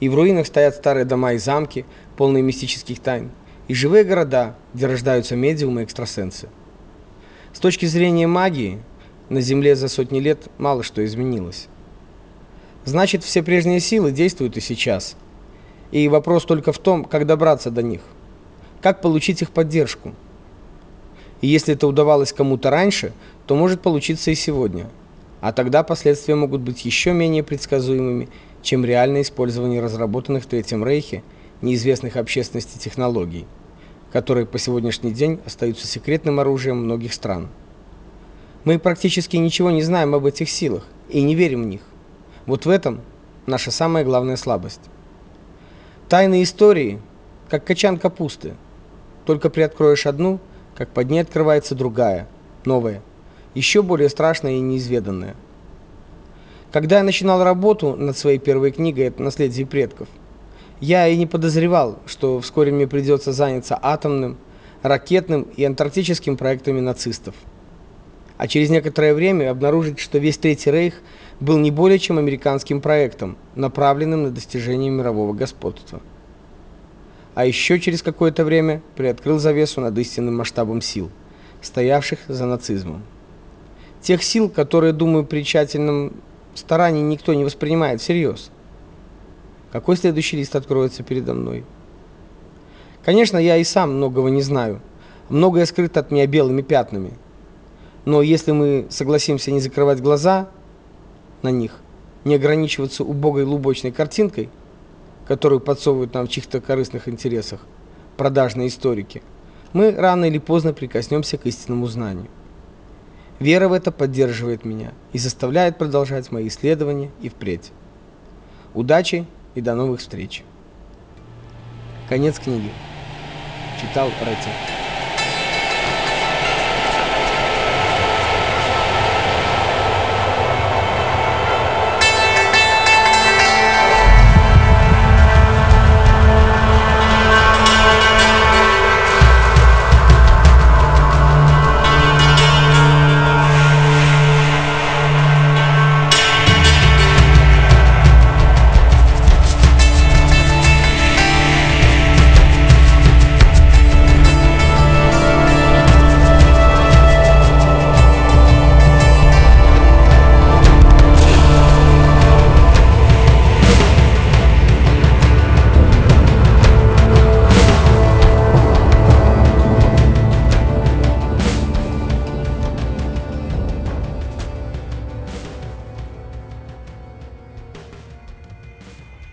И в руинах стоят старые дома и замки, полные мистических тайн, и живые города, где рождаются медиумы и экстрасенсы. С точки зрения магии, на Земле за сотни лет мало что изменилось. Значит, все прежние силы действуют и сейчас. И вопрос только в том, как добраться до них. Как получить их поддержку. И если это удавалось кому-то раньше, то может получиться и сегодня. А тогда последствия могут быть еще менее предсказуемыми, чем реальное использование разработанных в Третьем Рейхе неизвестных общественности технологий, которые по сегодняшний день остаются секретным оружием многих стран. Мы практически ничего не знаем об этих силах и не верим в них. Вот в этом наша самая главная слабость. Тайны истории как качан капусты. Только приоткроешь одну, как под ней открывается другая, новая, еще более страшная и неизведанная. Когда я начинал работу над своей первой книгой «Это наследие предков», я и не подозревал, что вскоре мне придется заняться атомным, ракетным и антарктическим проектами нацистов. А через некоторое время обнаружить, что весь Третий Рейх был не более чем американским проектом, направленным на достижение мирового господства. А еще через какое-то время приоткрыл завесу над истинным масштабом сил, стоявших за нацизмом. Тех сил, которые, думаю, при тщательном старании никто не воспринимает всерьез. Какой следующий лист откроется передо мной? Конечно, я и сам многого не знаю. Многое скрыто от меня белыми пятнами. Но если мы согласимся не закрывать глаза на них, не ограничиваться убогой лубочной картинкой, которую подсовывают нам в чьих-то корыстных интересах продажные историки, мы рано или поздно прикоснемся к истинному знанию. Вера в это поддерживает меня и заставляет продолжать мои исследования и впредь. Удачи и до новых встреч. Конец книги. Читал Ретти.